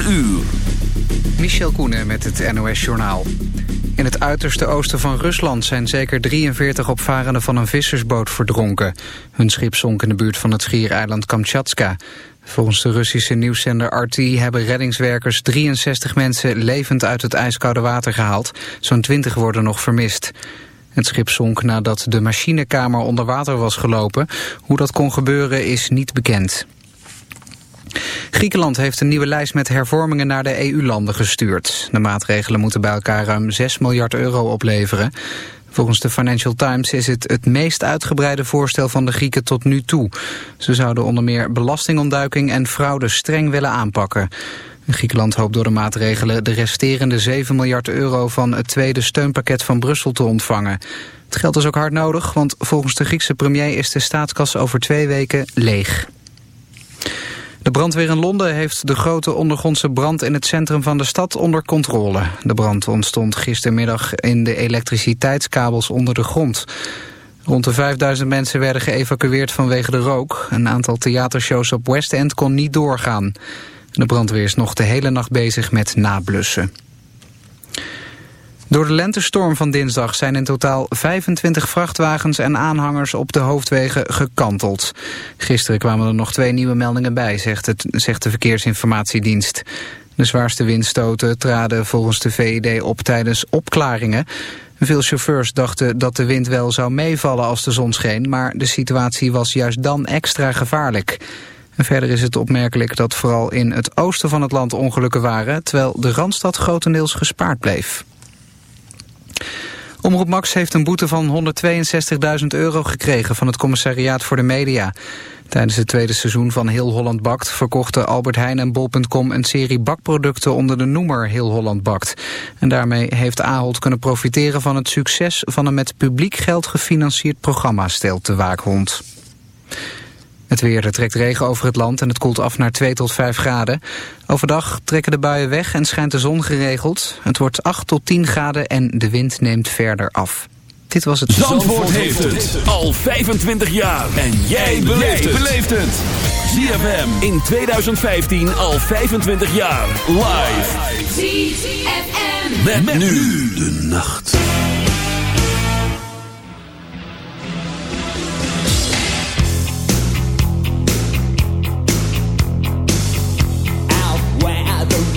4 uur. Michel Koenen met het NOS-journaal. In het uiterste oosten van Rusland zijn zeker 43 opvarenden van een vissersboot verdronken. Hun schip zonk in de buurt van het schiereiland Kamtjatka. Volgens de Russische nieuwszender RT hebben reddingswerkers 63 mensen levend uit het ijskoude water gehaald. Zo'n 20 worden nog vermist. Het schip zonk nadat de machinekamer onder water was gelopen. Hoe dat kon gebeuren is niet bekend. Griekenland heeft een nieuwe lijst met hervormingen naar de EU-landen gestuurd. De maatregelen moeten bij elkaar ruim 6 miljard euro opleveren. Volgens de Financial Times is het het meest uitgebreide voorstel van de Grieken tot nu toe. Ze zouden onder meer belastingontduiking en fraude streng willen aanpakken. Griekenland hoopt door de maatregelen de resterende 7 miljard euro van het tweede steunpakket van Brussel te ontvangen. Het geld is ook hard nodig, want volgens de Griekse premier is de staatskas over twee weken leeg. De brandweer in Londen heeft de grote ondergrondse brand in het centrum van de stad onder controle. De brand ontstond gistermiddag in de elektriciteitskabels onder de grond. Rond de 5000 mensen werden geëvacueerd vanwege de rook. Een aantal theatershows op West End kon niet doorgaan. De brandweer is nog de hele nacht bezig met nablussen. Door de lentestorm van dinsdag zijn in totaal 25 vrachtwagens en aanhangers op de hoofdwegen gekanteld. Gisteren kwamen er nog twee nieuwe meldingen bij, zegt, het, zegt de Verkeersinformatiedienst. De zwaarste windstoten traden volgens de VED op tijdens opklaringen. Veel chauffeurs dachten dat de wind wel zou meevallen als de zon scheen, maar de situatie was juist dan extra gevaarlijk. Verder is het opmerkelijk dat vooral in het oosten van het land ongelukken waren, terwijl de Randstad grotendeels gespaard bleef. Omroep Max heeft een boete van 162.000 euro gekregen van het commissariaat voor de media. Tijdens het tweede seizoen van Heel Holland Bakt verkochten Albert Heijn en Bol.com een serie bakproducten onder de noemer Heel Holland Bakt. En daarmee heeft Ahold kunnen profiteren van het succes van een met publiek geld gefinancierd programma stelt de waakhond. Het weer, er trekt regen over het land en het koelt af naar 2 tot 5 graden. Overdag trekken de buien weg en schijnt de zon geregeld. Het wordt 8 tot 10 graden en de wind neemt verder af. Dit was het... Zandvoort, Zandvoort heeft het al 25 jaar. En jij beleeft het. ZFM in 2015 al 25 jaar. Live. ZFM. Met, met nu de nacht.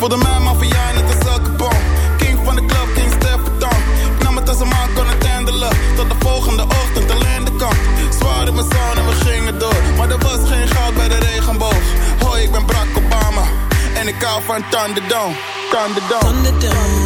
Voelde mij maffia net als elke bom. King van de club, King Stefan. Ik nam het als een man kon het handelen. Tot de volgende ochtend alleen de kant. Zwaar in mijn zon en we gingen door. Maar er was geen goud bij de regenboog. Hoi, ik ben Barack Obama. En ik hou van. Thunderdome. Thunderdome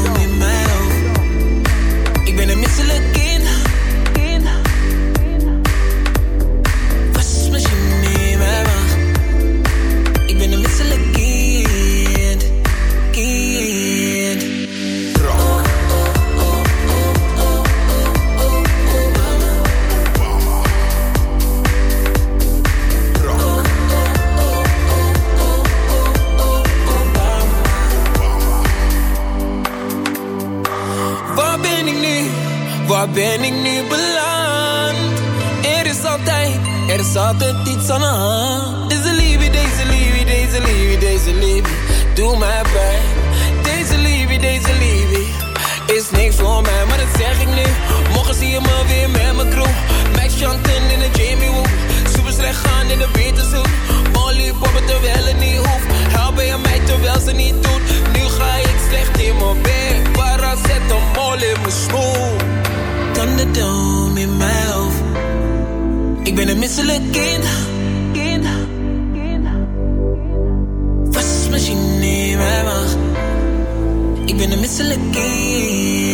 Deze liefde, deze liefde, is niks voor mij, maar dat zeg ik nu. Morgen zie je me weer met mijn crew. Max Chanten in de Jamie Woo. Super slecht gaan in de Beterzoek. Molly poppen terwijl het niet hoeft. Helpen je mij terwijl ze niet doet. Nu ga ik slecht in mijn bed. Para zet een mol in mijn schoen. Thunderdome in mijn hoofd. Ik ben een misselijk kind. Ik ben een misselijk kind.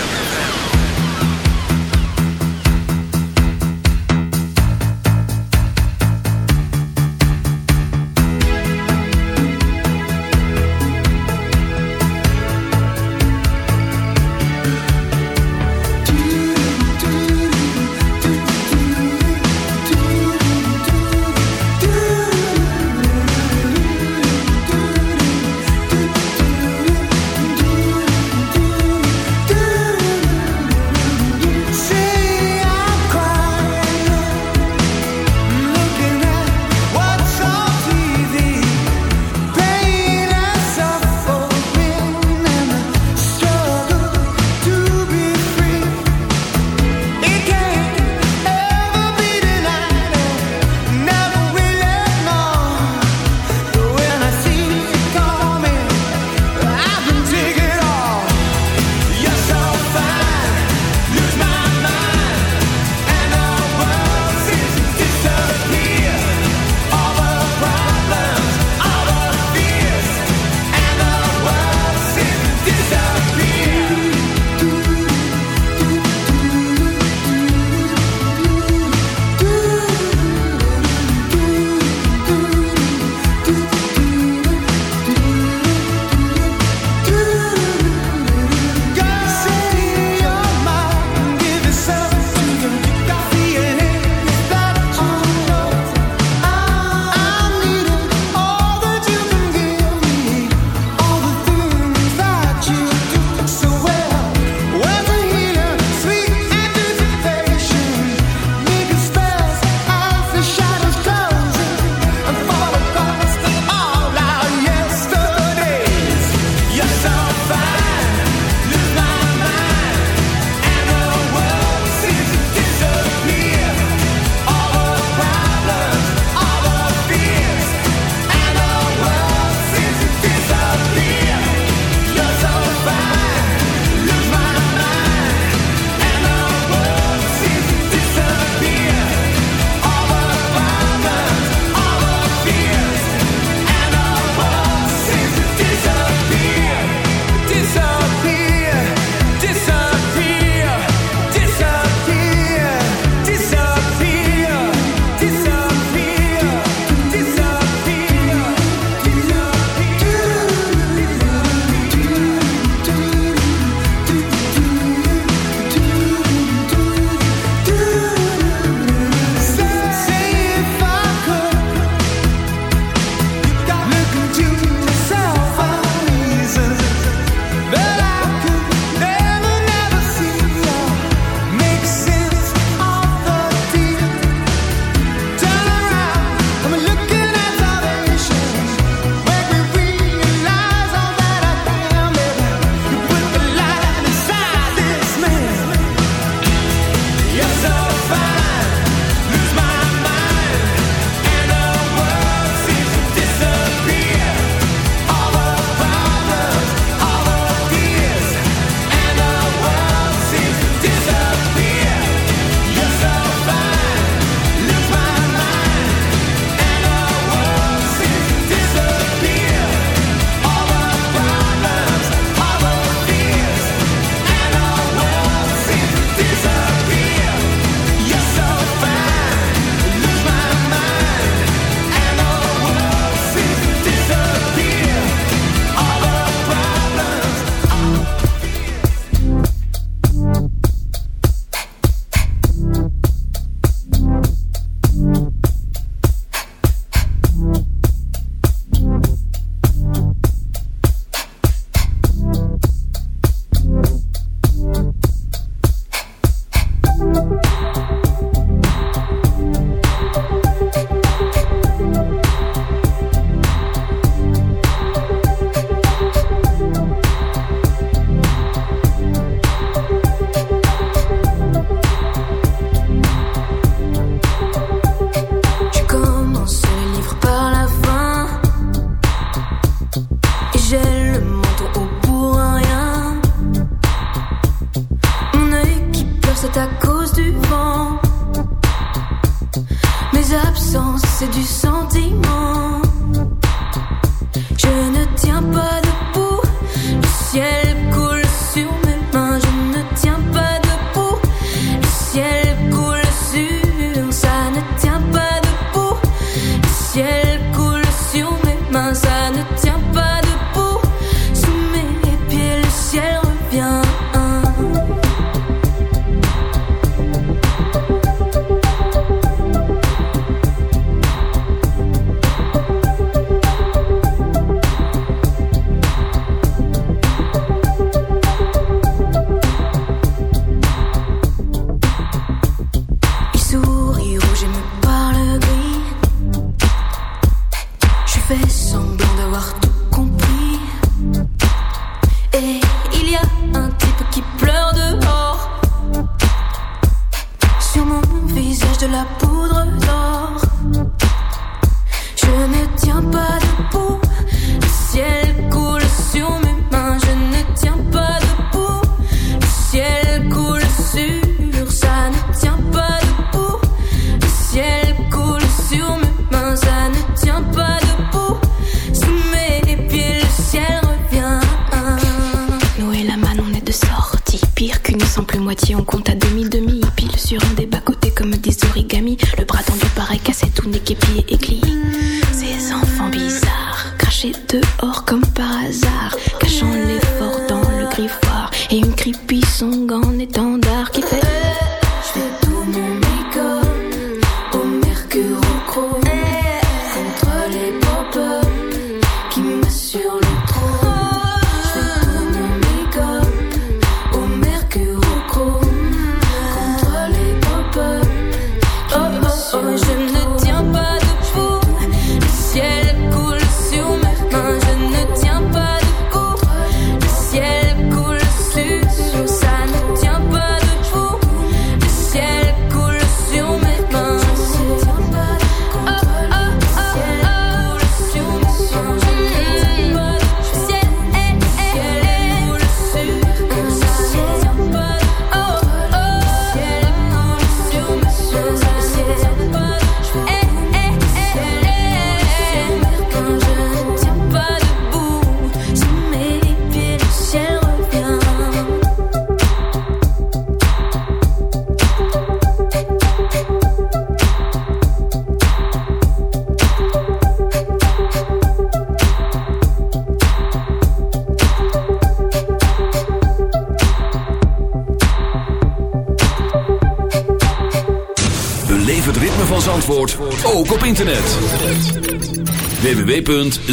moitié on compte à demi-demi, pile sur un débat.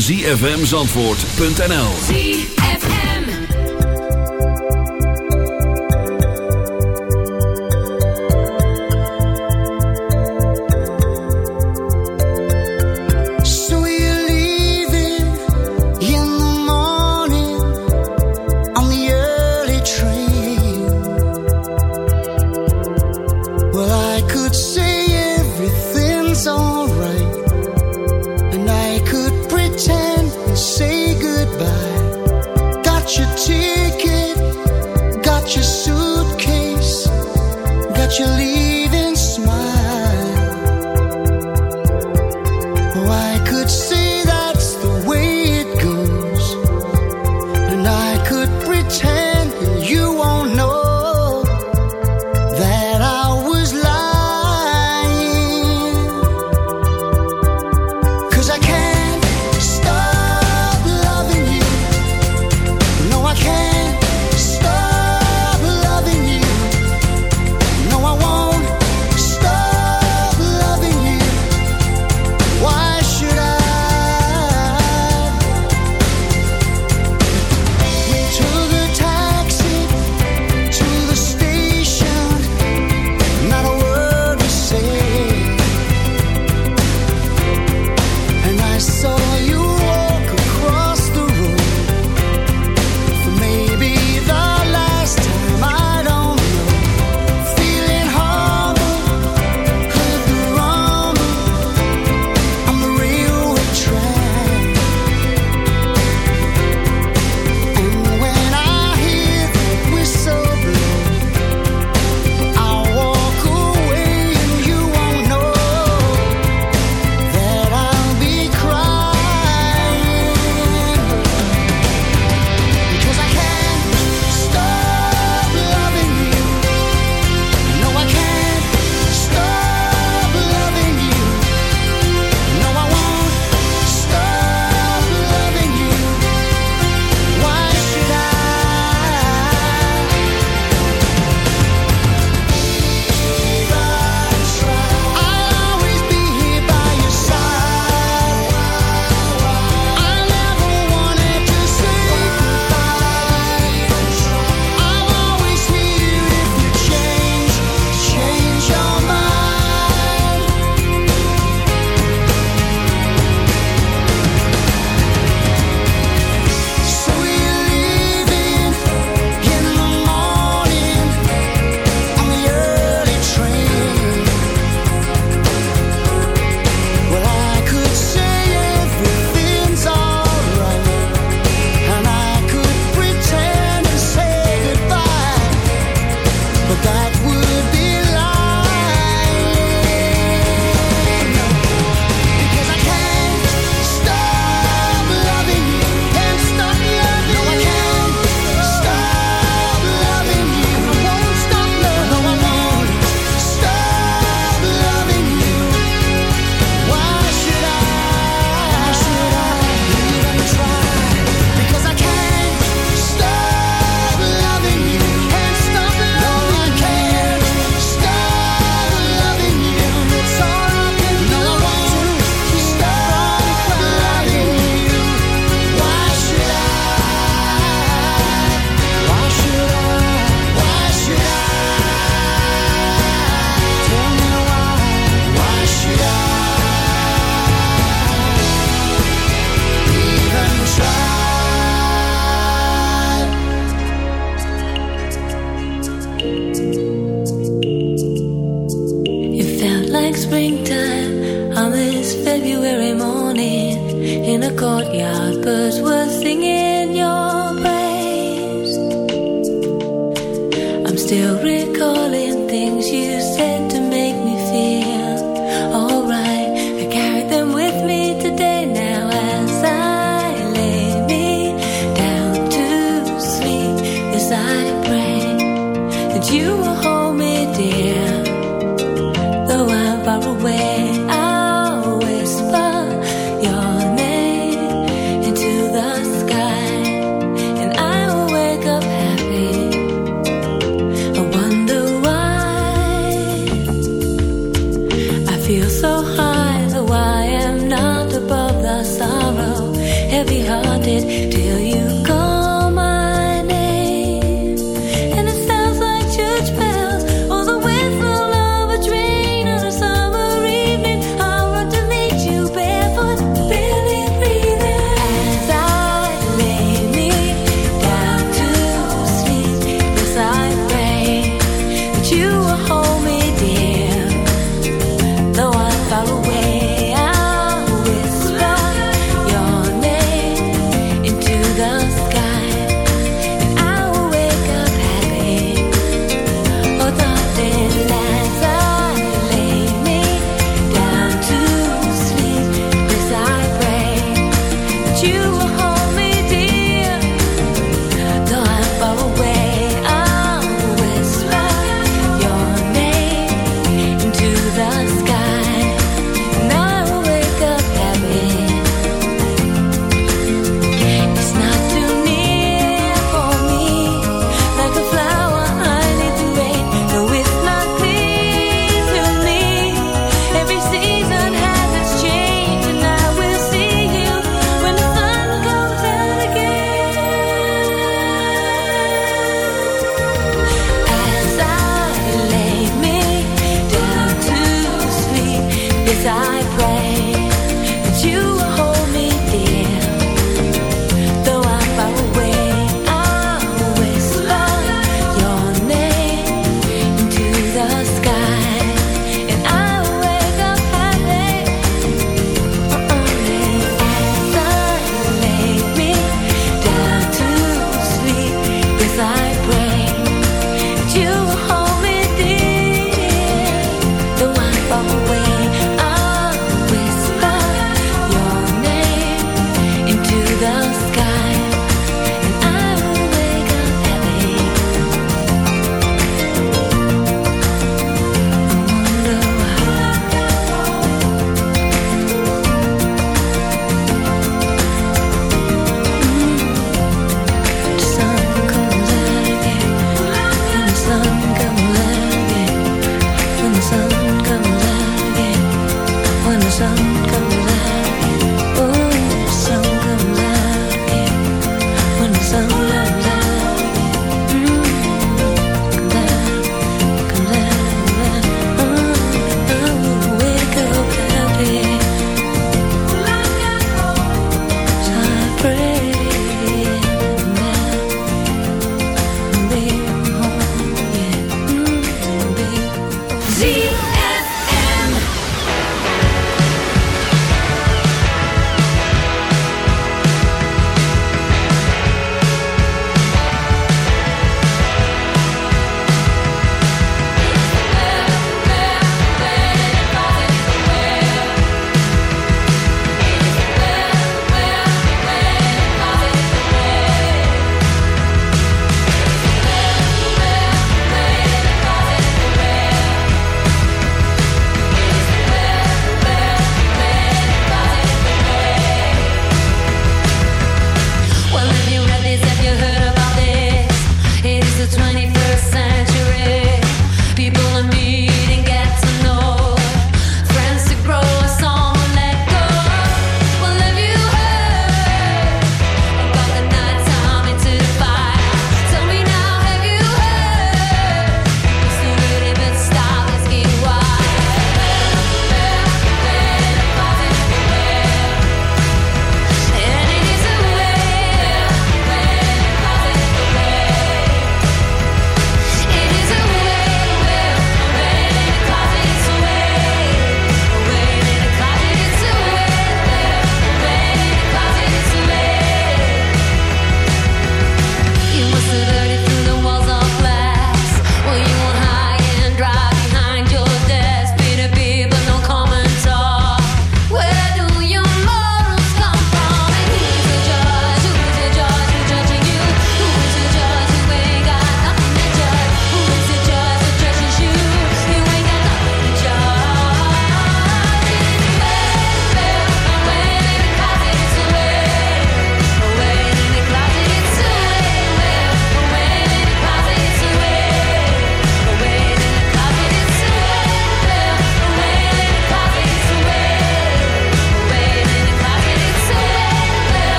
zfmzandvoort.nl